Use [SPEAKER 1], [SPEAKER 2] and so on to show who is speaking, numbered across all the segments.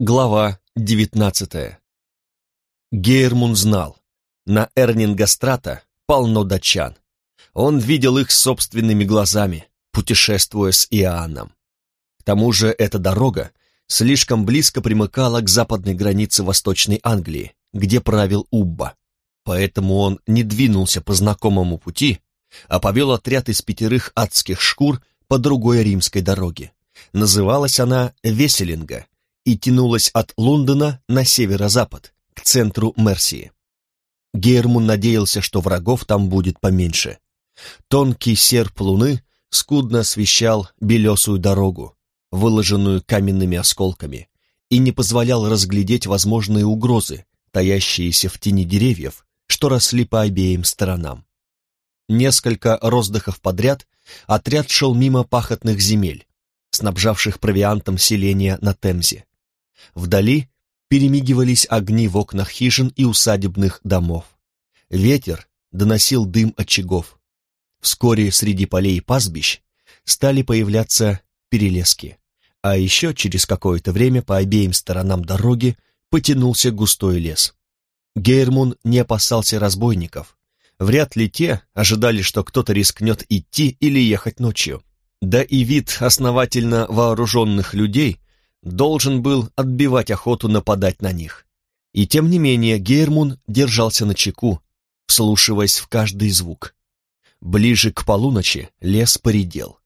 [SPEAKER 1] Глава девятнадцатая. Гейрмун знал, на Эрнингастрата полно датчан. Он видел их собственными глазами, путешествуя с Иоанном. К тому же эта дорога слишком близко примыкала к западной границе Восточной Англии, где правил Убба. Поэтому он не двинулся по знакомому пути, а повел отряд из пятерых адских шкур по другой римской дороге. Называлась она Веселинга и тянулась от Лондона на северо-запад, к центру Мерсии. Гейрмун надеялся, что врагов там будет поменьше. Тонкий серп луны скудно освещал белесую дорогу, выложенную каменными осколками, и не позволял разглядеть возможные угрозы, таящиеся в тени деревьев, что росли по обеим сторонам. Несколько роздыхов подряд отряд шел мимо пахотных земель, снабжавших провиантом селения на Темзе. Вдали перемигивались огни в окнах хижин и усадебных домов. Ветер доносил дым очагов. Вскоре среди полей и пастбищ стали появляться перелески, а еще через какое-то время по обеим сторонам дороги потянулся густой лес. Гейрмун не опасался разбойников. Вряд ли те ожидали, что кто-то рискнет идти или ехать ночью. Да и вид основательно вооруженных людей должен был отбивать охоту нападать на них. И тем не менее Гейрмун держался на чеку, вслушиваясь в каждый звук. Ближе к полуночи лес поредел.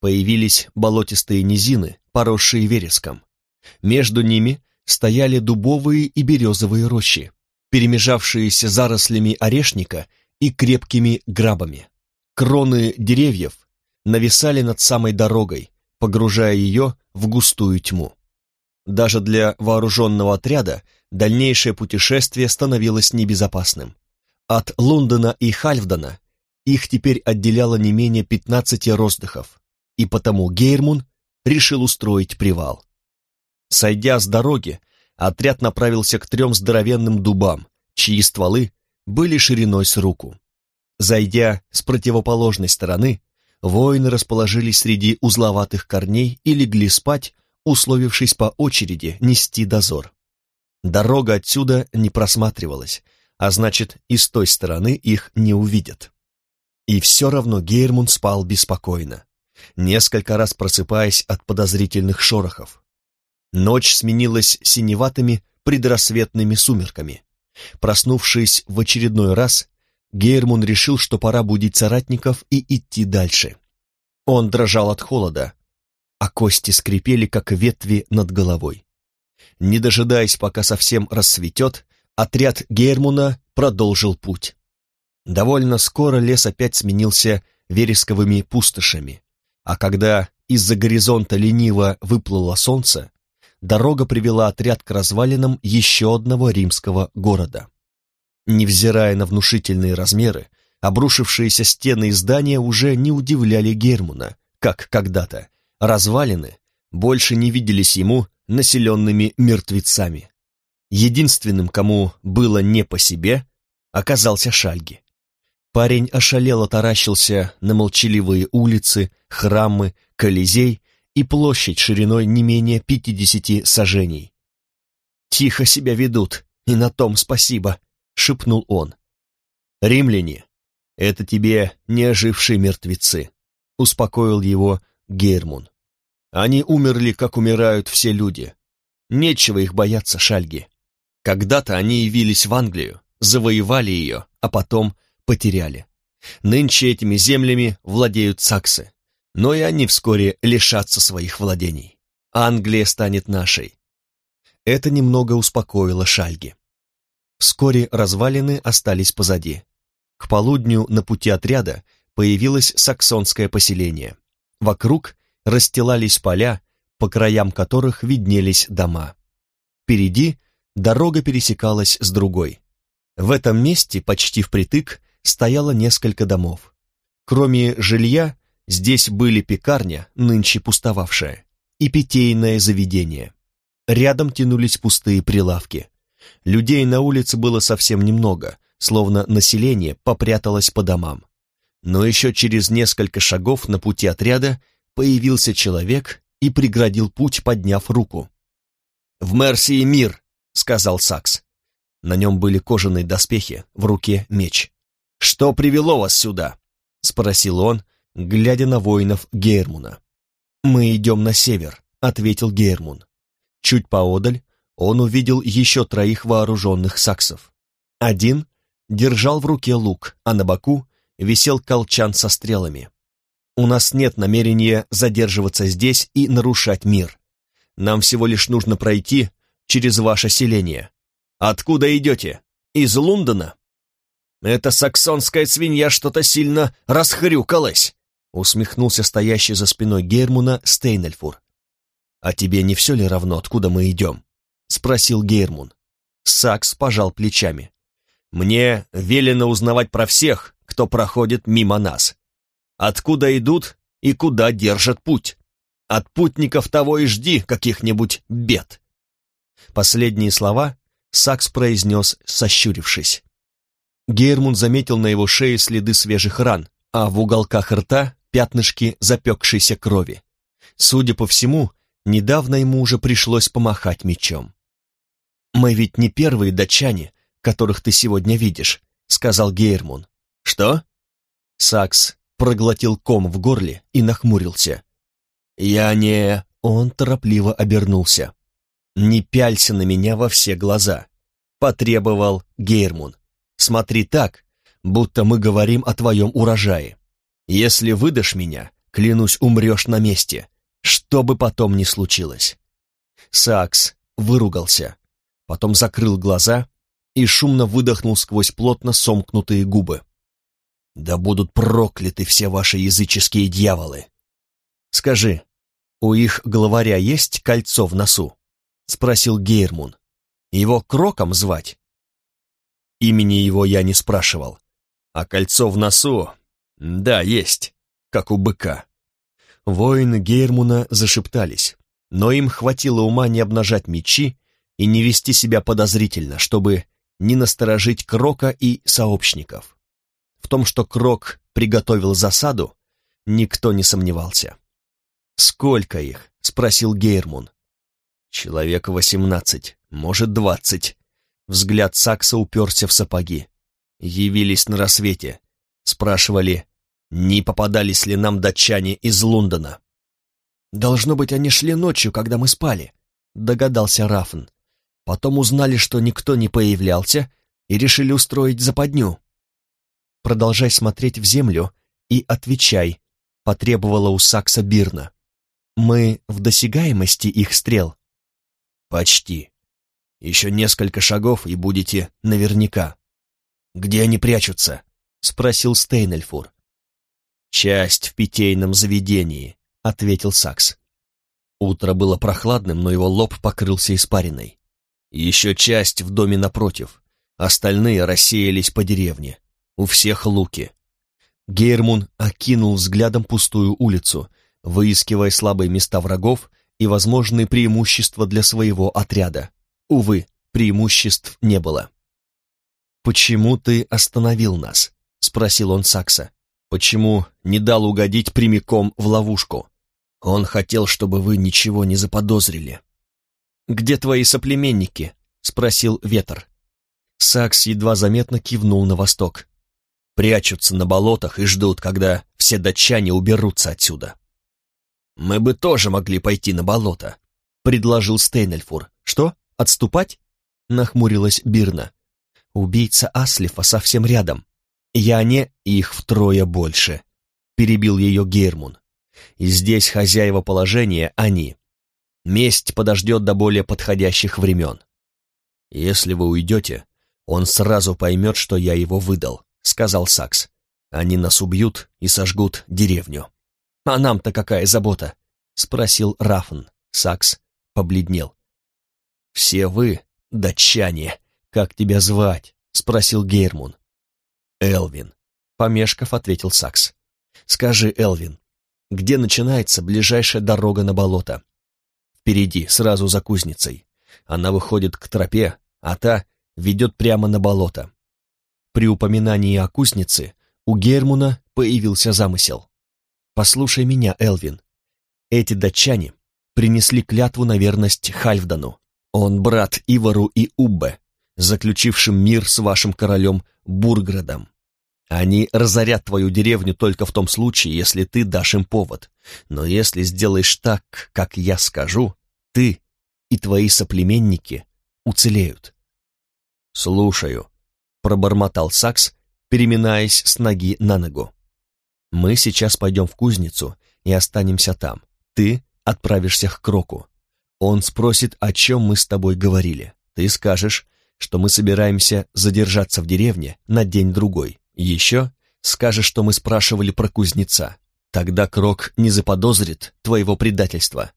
[SPEAKER 1] Появились болотистые низины, поросшие вереском. Между ними стояли дубовые и березовые рощи, перемежавшиеся зарослями орешника и крепкими грабами. Кроны деревьев нависали над самой дорогой, погружая ее в густую тьму. Даже для вооруженного отряда дальнейшее путешествие становилось небезопасным. От Лондона и Хальфдена их теперь отделяло не менее 15 роздыхов, и потому Гейрмун решил устроить привал. Сойдя с дороги, отряд направился к трем здоровенным дубам, чьи стволы были шириной с руку. Зайдя с противоположной стороны, воины расположились среди узловатых корней и легли спать, условившись по очереди нести дозор. Дорога отсюда не просматривалась, а значит, и с той стороны их не увидят. И все равно Гейрмун спал беспокойно, несколько раз просыпаясь от подозрительных шорохов. Ночь сменилась синеватыми предрассветными сумерками. Проснувшись в очередной раз, Гейрмун решил, что пора будить соратников и идти дальше. Он дрожал от холода, а кости скрипели, как ветви над головой. Не дожидаясь, пока совсем рассветет, отряд Гермуна продолжил путь. Довольно скоро лес опять сменился вересковыми пустошами, а когда из-за горизонта лениво выплыло солнце, дорога привела отряд к развалинам еще одного римского города. Невзирая на внушительные размеры, обрушившиеся стены и здания уже не удивляли Гермуна, как когда-то, развалины больше не виделись ему населенными мертвецами. Единственным, кому было не по себе, оказался Шальги. Парень ошалело таращился на молчаливые улицы, храмы, колизей и площадь шириной не менее пятидесяти сажений. «Тихо себя ведут, и на том спасибо», — шепнул он. «Римляне, это тебе не ожившие мертвецы», — успокоил его Гейрмун. Они умерли, как умирают все люди. Нечего их бояться, Шальги. Когда-то они явились в Англию, завоевали ее, а потом потеряли. Нынче этими землями владеют саксы, но и они вскоре лишатся своих владений. Англия станет нашей. Это немного успокоило Шальги. Вскоре развалины остались позади. К полудню на пути отряда появилось саксонское поселение. Вокруг расстилались поля, по краям которых виднелись дома. Впереди дорога пересекалась с другой. В этом месте, почти впритык, стояло несколько домов. Кроме жилья, здесь были пекарня, нынче пустовавшая, и питейное заведение. Рядом тянулись пустые прилавки. Людей на улице было совсем немного, словно население попряталось по домам. Но еще через несколько шагов на пути отряда появился человек и преградил путь, подняв руку. «В Мерсии мир», — сказал Сакс. На нем были кожаные доспехи, в руке меч. «Что привело вас сюда?» — спросил он, глядя на воинов Гейрмуна. «Мы идем на север», — ответил Гейрмун. Чуть поодаль он увидел еще троих вооруженных саксов. Один держал в руке лук, а на боку висел колчан со стрелами. «У нас нет намерения задерживаться здесь и нарушать мир. Нам всего лишь нужно пройти через ваше селение. Откуда идете? Из Лондона?» «Эта саксонская свинья что-то сильно расхрюкалась», усмехнулся стоящий за спиной Гермуна Стейнельфур. «А тебе не все ли равно, откуда мы идем?» спросил Гейрмун. Сакс пожал плечами. «Мне велено узнавать про всех, кто проходит мимо нас. Откуда идут и куда держат путь. От путников того и жди каких-нибудь бед». Последние слова Сакс произнес, сощурившись. Гейрмун заметил на его шее следы свежих ран, а в уголках рта пятнышки запекшейся крови. Судя по всему, недавно ему уже пришлось помахать мечом. «Мы ведь не первые датчане, которых ты сегодня видишь», — сказал Гейрмун. «Что?» Сакс проглотил ком в горле и нахмурился. «Я не...» — он торопливо обернулся. «Не пялься на меня во все глаза», — потребовал Гейрмун. «Смотри так, будто мы говорим о твоем урожае. Если выдашь меня, клянусь, умрешь на месте, что бы потом ни случилось». Сакс выругался потом закрыл глаза и шумно выдохнул сквозь плотно сомкнутые губы. «Да будут прокляты все ваши языческие дьяволы!» «Скажи, у их главаря есть кольцо в носу?» — спросил Гейрмун. «Его Кроком звать?» Имени его я не спрашивал. А кольцо в носу? Да, есть, как у быка. Воины Гейрмуна зашептались, но им хватило ума не обнажать мечи и не вести себя подозрительно, чтобы не насторожить Крока и сообщников. В том, что Крок приготовил засаду, никто не сомневался. «Сколько их?» — спросил Гейрмун. «Человек восемнадцать, может, двадцать». Взгляд Сакса уперся в сапоги. Явились на рассвете. Спрашивали, не попадались ли нам датчане из Лондона. «Должно быть, они шли ночью, когда мы спали», — догадался Рафн. Потом узнали, что никто не появлялся, и решили устроить западню. «Продолжай смотреть в землю и отвечай», — потребовала у Сакса Бирна. «Мы в досягаемости их стрел?» «Почти. Еще несколько шагов, и будете наверняка». «Где они прячутся?» — спросил Стейнельфур. «Часть в питейном заведении», — ответил Сакс. Утро было прохладным, но его лоб покрылся испариной. Еще часть в доме напротив. Остальные рассеялись по деревне. У всех луки. Гейрмун окинул взглядом пустую улицу, выискивая слабые места врагов и возможные преимущества для своего отряда. Увы, преимуществ не было. «Почему ты остановил нас?» — спросил он Сакса. «Почему не дал угодить прямиком в ловушку? Он хотел, чтобы вы ничего не заподозрили». «Где твои соплеменники?» — спросил Ветер. Сакс едва заметно кивнул на восток. «Прячутся на болотах и ждут, когда все датчане уберутся отсюда». «Мы бы тоже могли пойти на болото», — предложил Стейнельфур. «Что, отступать?» — нахмурилась Бирна. «Убийца Аслифа совсем рядом. Я не их втрое больше», — перебил ее Гермун. «И здесь хозяева положения они, Месть подождет до более подходящих времен. Если вы уйдете, он сразу поймет, что я его выдал, сказал Сакс. Они нас убьют и сожгут деревню. А нам-то какая забота? Спросил Рафн. Сакс побледнел. Все вы, датчане, как тебя звать? Спросил Гейрмун. Элвин. Помешков ответил Сакс. Скажи, Элвин, где начинается ближайшая дорога на болото? впереди, сразу за кузницей. Она выходит к тропе, а та ведет прямо на болото. При упоминании о кузнице у Гермуна появился замысел. «Послушай меня, Элвин. Эти датчане принесли клятву на верность Хальфдану. Он брат Ивару и Уббе, заключившим мир с вашим королем Бурградом. Они разорят твою деревню только в том случае, если ты дашь им повод. Но если сделаешь так, как я скажу, ты и твои соплеменники уцелеют. «Слушаю», — пробормотал Сакс, переминаясь с ноги на ногу. «Мы сейчас пойдем в кузницу и останемся там. Ты отправишься к Кроку. Он спросит, о чем мы с тобой говорили. Ты скажешь, что мы собираемся задержаться в деревне на день-другой. Еще скажешь, что мы спрашивали про кузнеца. Тогда Крок не заподозрит твоего предательства.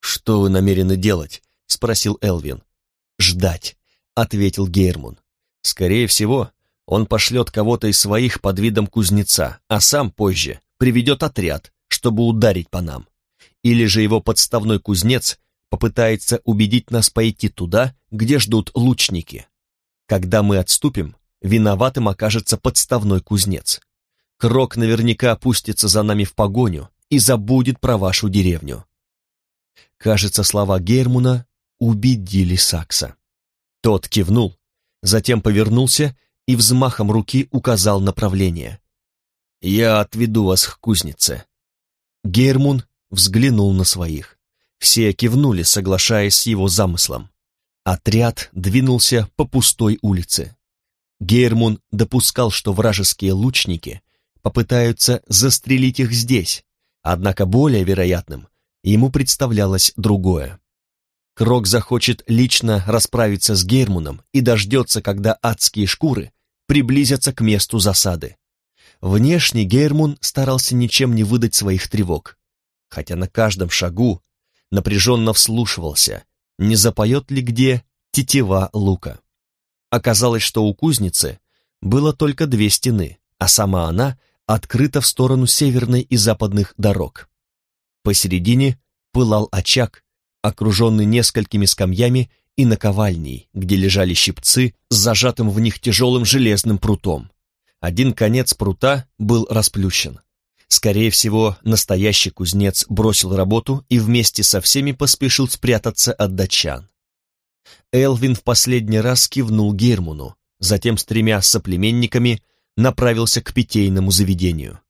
[SPEAKER 1] «Что вы намерены делать?» — спросил Элвин. «Ждать», — ответил Гейрмун. «Скорее всего, он пошлет кого-то из своих под видом кузнеца, а сам позже приведет отряд, чтобы ударить по нам. Или же его подставной кузнец попытается убедить нас пойти туда, где ждут лучники. Когда мы отступим, виноватым окажется подставной кузнец. Крок наверняка опустится за нами в погоню и забудет про вашу деревню. Кажется, слова Гермуна убедили Сакса. Тот кивнул, затем повернулся и взмахом руки указал направление. «Я отведу вас к кузнице». Гермун взглянул на своих. Все кивнули, соглашаясь с его замыслом. Отряд двинулся по пустой улице. Гейрмун допускал, что вражеские лучники попытаются застрелить их здесь, однако более вероятным ему представлялось другое. Крок захочет лично расправиться с Гейрмуном и дождется, когда адские шкуры приблизятся к месту засады. Внешне Гейрмун старался ничем не выдать своих тревог, хотя на каждом шагу напряженно вслушивался, не запоет ли где тетива лука. Оказалось, что у кузницы было только две стены, а сама она открыта в сторону северной и западных дорог. Посередине пылал очаг, окруженный несколькими скамьями и наковальней, где лежали щипцы с зажатым в них тяжелым железным прутом. Один конец прута был расплющен. Скорее всего, настоящий кузнец бросил работу и вместе со всеми поспешил спрятаться от датчан. Элвин в последний раз кивнул Гермуну, затем с тремя соплеменниками направился к питейному заведению.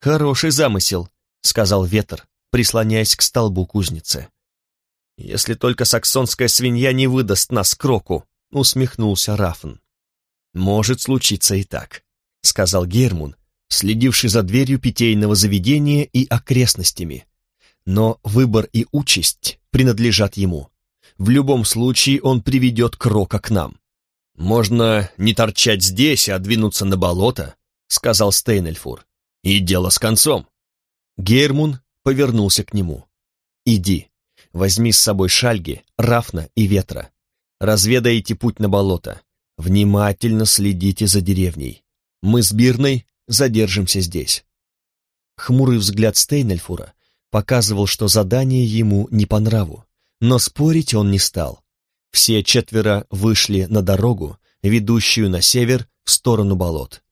[SPEAKER 1] «Хороший замысел», — сказал Ветер, прислоняясь к столбу кузницы. «Если только саксонская свинья не выдаст нас кроку», — усмехнулся Рафн. «Может случиться и так», — сказал Гермун, следивший за дверью питейного заведения и окрестностями. Но выбор и участь принадлежат ему. В любом случае он приведет Крока к нам. «Можно не торчать здесь, а двинуться на болото», — сказал Стейнельфур. «И дело с концом». Гермун повернулся к нему. «Иди, возьми с собой шальги, рафна и ветра. Разведайте путь на болото. Внимательно следите за деревней. Мы с Бирной задержимся здесь». Хмурый взгляд Стейнельфура показывал, что задание ему не по нраву, но спорить он не стал. Все четверо вышли на дорогу, ведущую на север в сторону болот.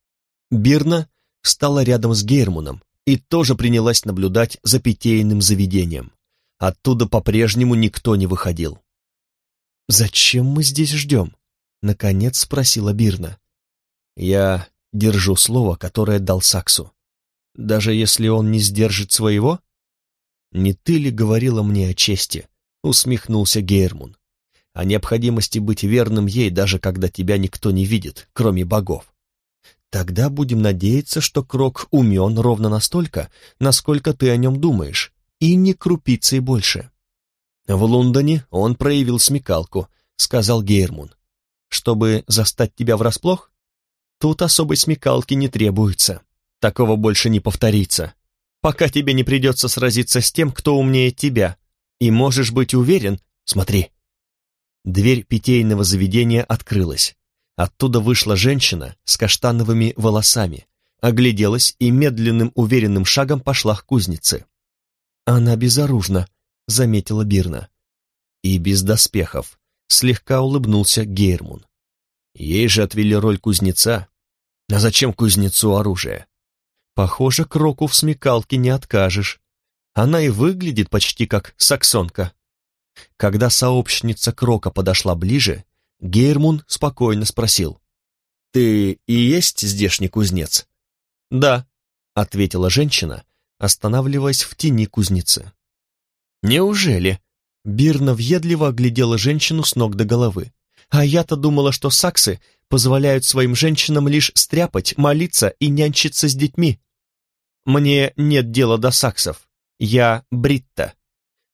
[SPEAKER 1] Бирна стала рядом с Гейрмуном и тоже принялась наблюдать за питейным заведением. Оттуда по-прежнему никто не выходил. «Зачем мы здесь ждем?» — наконец спросила Бирна. «Я Держу слово, которое дал Саксу. Даже если он не сдержит своего? Не ты ли говорила мне о чести? Усмехнулся Гейрмун. О необходимости быть верным ей, даже когда тебя никто не видит, кроме богов. Тогда будем надеяться, что Крок умен ровно настолько, насколько ты о нем думаешь, и не крупицей больше. В Лондоне он проявил смекалку, сказал Гейрмун. Чтобы застать тебя врасплох? Тут особой смекалки не требуется. Такого больше не повторится. Пока тебе не придется сразиться с тем, кто умнее тебя. И можешь быть уверен, смотри. Дверь питейного заведения открылась. Оттуда вышла женщина с каштановыми волосами, огляделась и медленным уверенным шагом пошла к кузнице. «Она безоружна», — заметила Бирна. «И без доспехов», — слегка улыбнулся Гейрмун. Ей же отвели роль кузнеца. А зачем кузнецу оружие? Похоже, Кроку в смекалке не откажешь. Она и выглядит почти как саксонка. Когда сообщница Крока подошла ближе, Гейрмун спокойно спросил. «Ты и есть здешний кузнец?» «Да», — ответила женщина, останавливаясь в тени кузницы. «Неужели?» Бирна въедливо оглядела женщину с ног до головы. «А я-то думала, что саксы позволяют своим женщинам лишь стряпать, молиться и нянчиться с детьми. Мне нет дела до саксов. Я Бритта».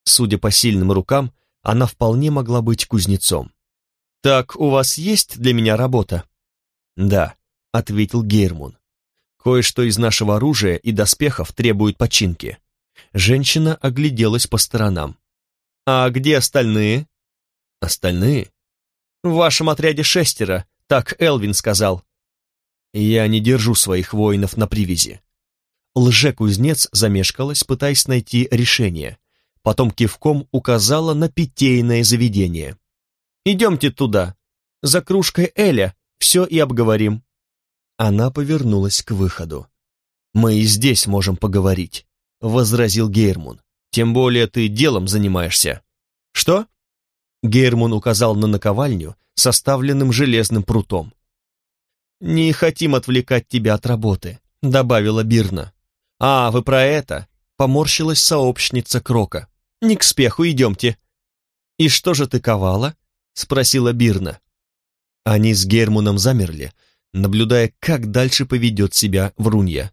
[SPEAKER 1] Судя по сильным рукам, она вполне могла быть кузнецом. «Так у вас есть для меня работа?» «Да», — ответил Гейрмун. «Кое-что из нашего оружия и доспехов требует починки». Женщина огляделась по сторонам. «А где остальные?» «Остальные?» «В вашем отряде шестеро, так Элвин сказал». «Я не держу своих воинов на привязи». Лже-кузнец замешкалась, пытаясь найти решение. Потом кивком указала на питейное заведение. «Идемте туда. За кружкой Эля все и обговорим». Она повернулась к выходу. «Мы и здесь можем поговорить», — возразил Гейрмун. Тем более ты делом занимаешься». «Что?» Гейрмун указал на наковальню, составленным железным прутом. «Не хотим отвлекать тебя от работы», — добавила Бирна. «А, вы про это?» — поморщилась сообщница Крока. «Не к спеху, идемте». «И что же ты ковала?» — спросила Бирна. Они с Гермуном замерли, наблюдая, как дальше поведет себя Врунья.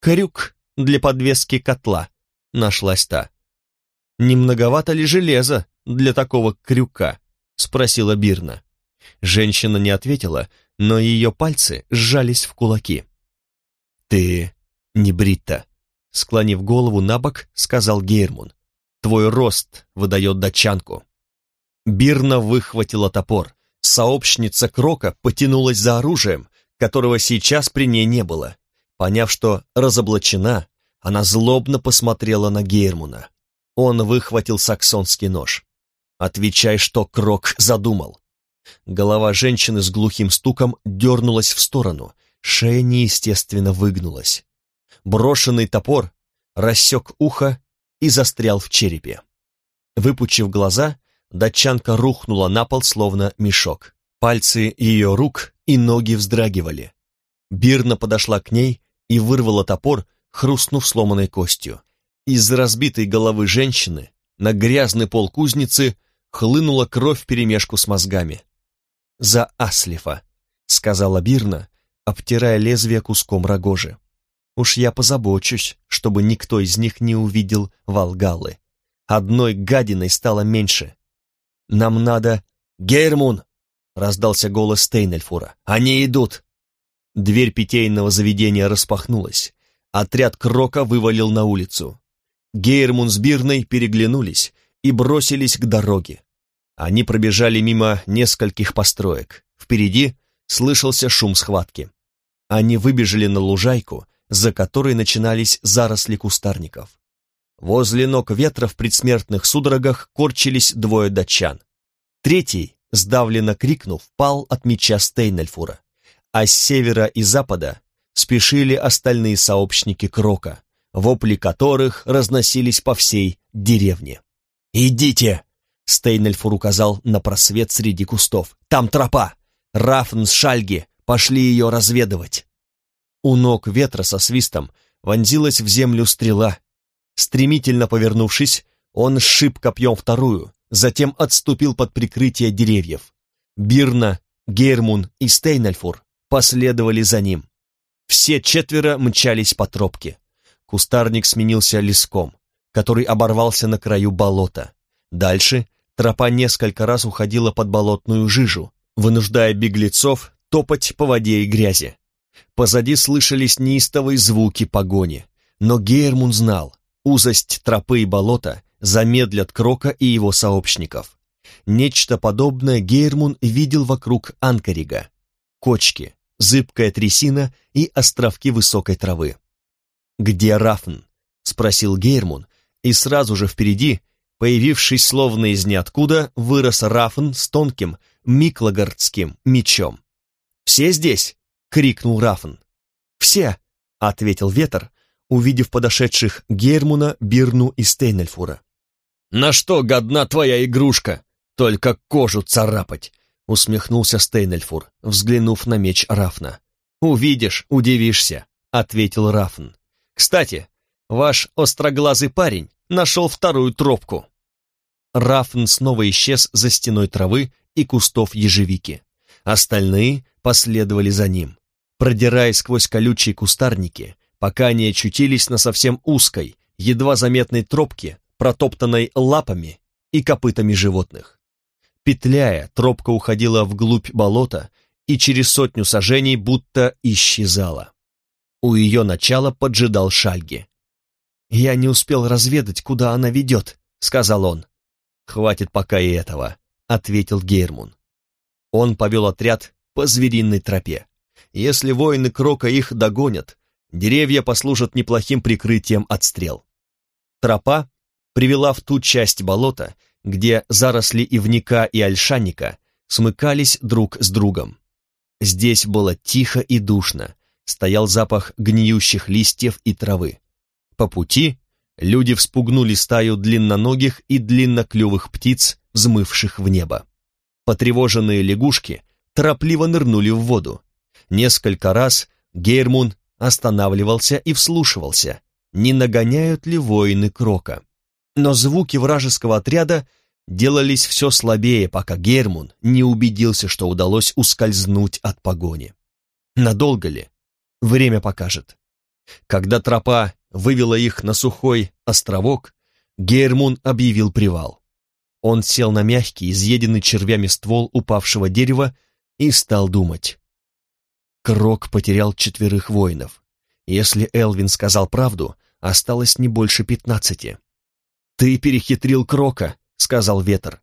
[SPEAKER 1] «Крюк для подвески котла», нашлась та. «Не многовато ли железа для такого крюка?» — спросила Бирна. Женщина не ответила, но ее пальцы сжались в кулаки. «Ты не Бритта», — склонив голову на бок, сказал Гейрмун. «Твой рост выдает датчанку». Бирна выхватила топор. Сообщница Крока потянулась за оружием, которого сейчас при ней не было. Поняв, что разоблачена, она злобно посмотрела на Гейрмуна. Он выхватил саксонский нож. «Отвечай, что Крок задумал». Голова женщины с глухим стуком дернулась в сторону, шея неестественно выгнулась. Брошенный топор рассек ухо и застрял в черепе. Выпучив глаза, датчанка рухнула на пол, словно мешок. Пальцы ее рук и ноги вздрагивали. Бирна подошла к ней и вырвала топор, хрустнув сломанной костью. Из разбитой головы женщины на грязный пол кузницы хлынула кровь вперемешку с мозгами. «За Аслифа», — сказала Бирна, обтирая лезвие куском рогожи. «Уж я позабочусь, чтобы никто из них не увидел Волгалы. Одной гадиной стало меньше. Нам надо...» «Гейрмун!» — раздался голос Стейнельфура. «Они идут!» Дверь питейного заведения распахнулась. Отряд Крока вывалил на улицу. Гейрмун с Бирной переглянулись и бросились к дороге. Они пробежали мимо нескольких построек. Впереди слышался шум схватки. Они выбежали на лужайку, за которой начинались заросли кустарников. Возле ног ветра в предсмертных судорогах корчились двое датчан. Третий, сдавленно крикнув, пал от меча Стейнельфура, а с севера и запада спешили остальные сообщники Крока, вопли которых разносились по всей деревне. «Идите!» — Стейнельфур указал на просвет среди кустов. «Там тропа! Рафн с Шальги пошли ее разведывать!» У ног ветра со свистом вонзилась в землю стрела. Стремительно повернувшись, он сшиб копьем вторую, затем отступил под прикрытие деревьев. Бирна, Гермун и Стейнельфур последовали за ним. Все четверо мчались по тропке. Кустарник сменился леском, который оборвался на краю болота. Дальше тропа несколько раз уходила под болотную жижу, вынуждая беглецов топать по воде и грязи. Позади слышались неистовые звуки погони, но Гейрмун знал, узость тропы и болота замедлят Крока и его сообщников. Нечто подобное Гейрмун видел вокруг Анкарига. Кочки, зыбкая трясина и островки высокой травы. «Где Рафн?» — спросил Гейрмун, и сразу же впереди, появившись словно из ниоткуда, вырос Рафн с тонким миклагардским мечом. «Все здесь?» — крикнул Рафн. «Все!» — ответил ветер, увидев подошедших Гейрмуна, Бирну и Стейнельфура. «На что годна твоя игрушка? Только кожу царапать!» усмехнулся Стейнельфур, взглянув на меч Рафна. «Увидишь, удивишься», — ответил Рафн. «Кстати, ваш остроглазый парень нашел вторую тропку». Рафн снова исчез за стеной травы и кустов ежевики. Остальные последовали за ним, продираясь сквозь колючие кустарники, пока они очутились на совсем узкой, едва заметной тропке, протоптанной лапами и копытами животных. Петляя, тропка уходила вглубь болота и через сотню сажений будто исчезала. У ее начала поджидал Шальги. «Я не успел разведать, куда она ведет», — сказал он. «Хватит пока и этого», — ответил Гейрмун. Он повел отряд по звериной тропе. Если воины Крока их догонят, деревья послужат неплохим прикрытием от стрел. Тропа привела в ту часть болота, где заросли ивника и ольшанника смыкались друг с другом. Здесь было тихо и душно, стоял запах гниющих листьев и травы. По пути люди вспугнули стаю длинноногих и длинноклювых птиц, взмывших в небо. Потревоженные лягушки торопливо нырнули в воду. Несколько раз Гейрмун останавливался и вслушивался, не нагоняют ли воины Крока но звуки вражеского отряда делались все слабее, пока Гермун не убедился, что удалось ускользнуть от погони. Надолго ли? Время покажет. Когда тропа вывела их на сухой островок, Гермун объявил привал. Он сел на мягкий, изъеденный червями ствол упавшего дерева и стал думать. Крок потерял четверых воинов. Если Элвин сказал правду, осталось не больше пятнадцати. «Ты перехитрил Крока», — сказал Ветер.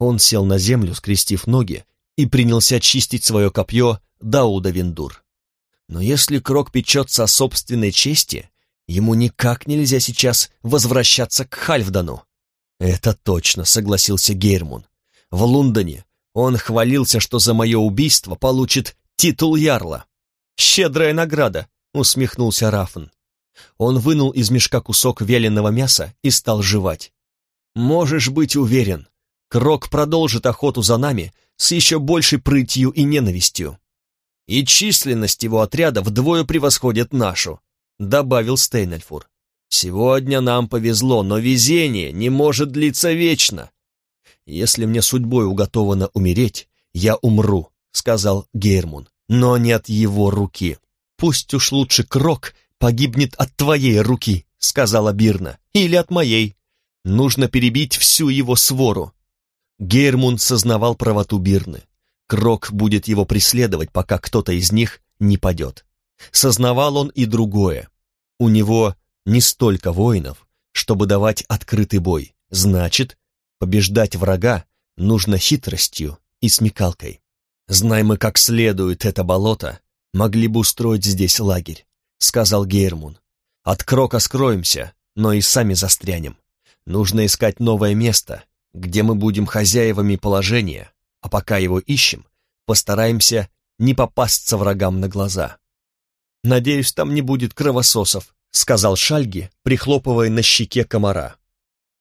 [SPEAKER 1] Он сел на землю, скрестив ноги, и принялся чистить свое копье Дауда Виндур. Но если Крок печется о собственной чести, ему никак нельзя сейчас возвращаться к Хальфдану. «Это точно», — согласился Гейрмун. «В Лондоне он хвалился, что за мое убийство получит титул ярла». «Щедрая награда», — усмехнулся Рафн. Он вынул из мешка кусок вяленого мяса и стал жевать. «Можешь быть уверен, Крок продолжит охоту за нами с еще большей прытью и ненавистью. И численность его отряда вдвое превосходит нашу», — добавил Стейнельфур. «Сегодня нам повезло, но везение не может длиться вечно. Если мне судьбой уготовано умереть, я умру», — сказал Гейрмун, — «но не от его руки. Пусть уж лучше Крок погибнет от твоей руки», — сказала Бирна, — «или от моей. Нужно перебить всю его свору». Гейрмун сознавал правоту Бирны. Крок будет его преследовать, пока кто-то из них не падет. Сознавал он и другое. У него не столько воинов, чтобы давать открытый бой. Значит, побеждать врага нужно хитростью и смекалкой. Знай мы как следует это болото, могли бы устроить здесь лагерь. — сказал Гейрмун. «От Крока скроемся, но и сами застрянем. Нужно искать новое место, где мы будем хозяевами положения, а пока его ищем, постараемся не попасться врагам на глаза». «Надеюсь, там не будет кровососов», — сказал Шальги, прихлопывая на щеке комара.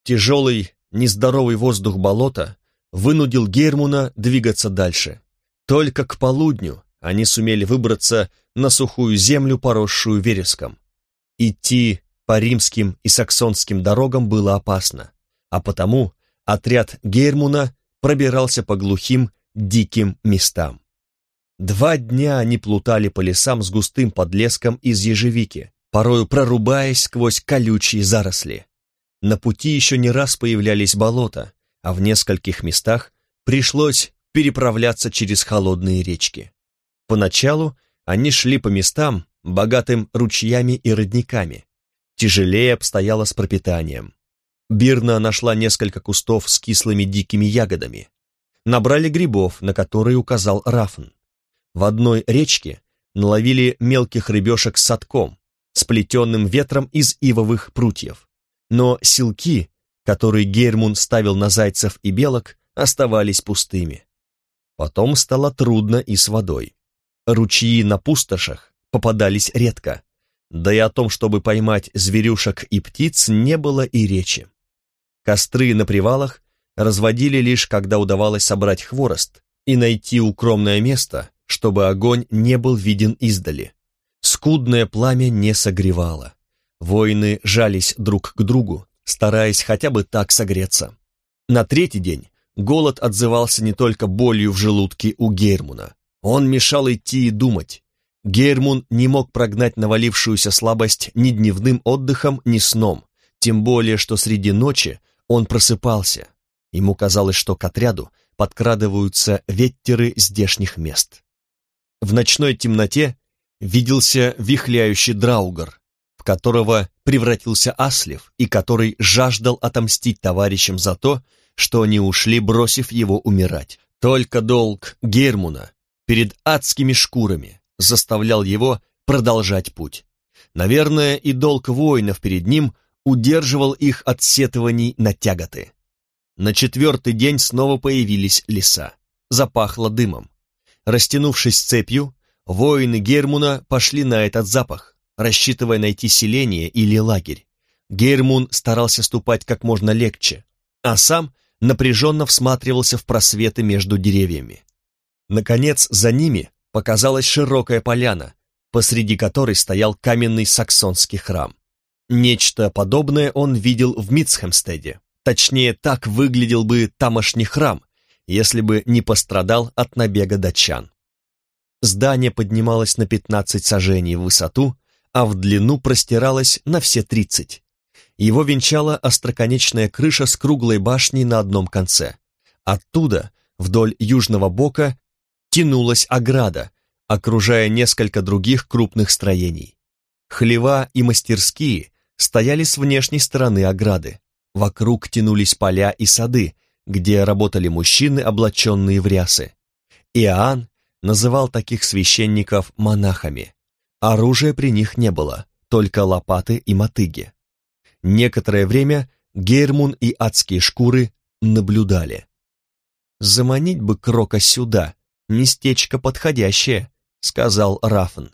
[SPEAKER 1] Тяжелый, нездоровый воздух болота вынудил Гермуна двигаться дальше. Только к полудню они сумели выбраться на сухую землю, поросшую вереском. Идти по римским и саксонским дорогам было опасно, а потому отряд Гейрмуна пробирался по глухим, диким местам. Два дня они плутали по лесам с густым подлеском из ежевики, порою прорубаясь сквозь колючие заросли. На пути еще не раз появлялись болота, а в нескольких местах пришлось переправляться через холодные речки. Поначалу они шли по местам, богатым ручьями и родниками. Тяжелее обстояло с пропитанием. Бирна нашла несколько кустов с кислыми дикими ягодами. Набрали грибов, на которые указал Рафн. В одной речке наловили мелких рыбешек с садком, сплетенным ветром из ивовых прутьев. Но силки, которые Гермун ставил на зайцев и белок, оставались пустыми. Потом стало трудно и с водой. Ручьи на пустошах попадались редко, да и о том, чтобы поймать зверюшек и птиц, не было и речи. Костры на привалах разводили лишь, когда удавалось собрать хворост и найти укромное место, чтобы огонь не был виден издали. Скудное пламя не согревало. Воины жались друг к другу, стараясь хотя бы так согреться. На третий день голод отзывался не только болью в желудке у Гейрмуна. Он мешал идти и думать. Гейрмун не мог прогнать навалившуюся слабость ни дневным отдыхом, ни сном, тем более, что среди ночи он просыпался. Ему казалось, что к отряду подкрадываются веттеры здешних мест. В ночной темноте виделся вихляющий драугар, в которого превратился Аслев и который жаждал отомстить товарищам за то, что они ушли, бросив его умирать. Только долг Гермуна перед адскими шкурами заставлял его продолжать путь. Наверное, и долг воинов перед ним удерживал их от сетований на тяготы. На четвертый день снова появились леса. Запахло дымом. Растянувшись цепью, воины Гермуна пошли на этот запах, рассчитывая найти селение или лагерь. Гермун старался ступать как можно легче, а сам напряженно всматривался в просветы между деревьями. Наконец, за ними показалась широкая поляна, посреди которой стоял каменный саксонский храм. Нечто подобное он видел в Митцхемстеде. Точнее, так выглядел бы тамошний храм, если бы не пострадал от набега датчан. Здание поднималось на 15 сажений в высоту, а в длину простиралось на все 30. Его венчала остроконечная крыша с круглой башней на одном конце. Оттуда, вдоль южного бока, тянулась ограда, окружая несколько других крупных строений. Хлева и мастерские стояли с внешней стороны ограды. Вокруг тянулись поля и сады, где работали мужчины, облаченные в рясы. Иоанн называл таких священников монахами. Оружия при них не было, только лопаты и мотыги. Некоторое время Гейрмун и адские шкуры наблюдали. «Заманить бы Крока сюда, местечко подходящее», — сказал Рафн.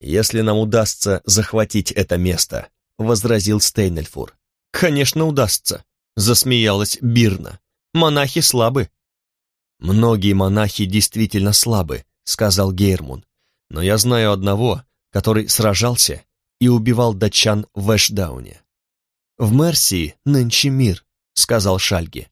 [SPEAKER 1] «Если нам удастся захватить это место», — возразил Стейнельфур, «Конечно, удастся», — засмеялась Бирна. «Монахи слабы». «Многие монахи действительно слабы», — сказал Гейрмун. «Но я знаю одного, который сражался и убивал датчан в Эшдауне». «В Мерсии нынче мир», — сказал Шальги.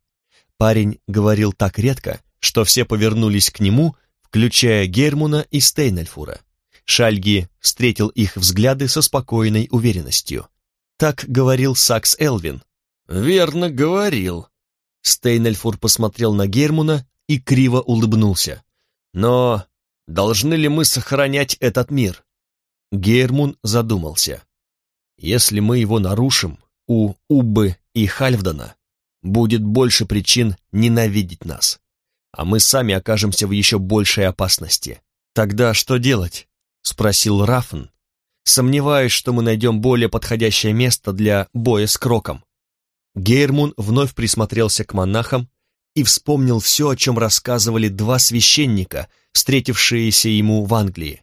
[SPEAKER 1] Парень говорил так редко, что все повернулись к нему, включая Гермуна и Стейнельфура. Шальги встретил их взгляды со спокойной уверенностью. Так говорил Сакс Элвин. «Верно говорил». Стейнельфур посмотрел на Гермуна и криво улыбнулся. «Но должны ли мы сохранять этот мир?» Гермун задумался. «Если мы его нарушим, у Уббы и Хальфдана будет больше причин ненавидеть нас, а мы сами окажемся в еще большей опасности. Тогда что делать?» — спросил Рафн, Сомневаюсь, что мы найдем более подходящее место для боя с Кроком. Гейрмун вновь присмотрелся к монахам и вспомнил все, о чем рассказывали два священника, встретившиеся ему в Англии.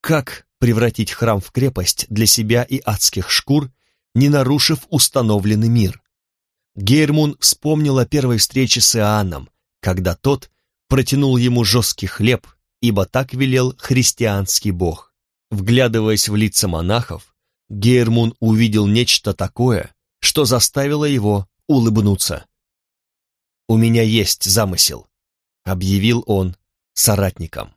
[SPEAKER 1] Как превратить храм в крепость для себя и адских шкур, не нарушив установленный мир. Гейрмун вспомнил о первой встрече с Иоанном, когда тот протянул ему жесткий хлеб, ибо так велел христианский бог. Вглядываясь в лица монахов, Гейрмун увидел нечто такое, что заставило его улыбнуться. «У меня есть замысел», — объявил он соратникам.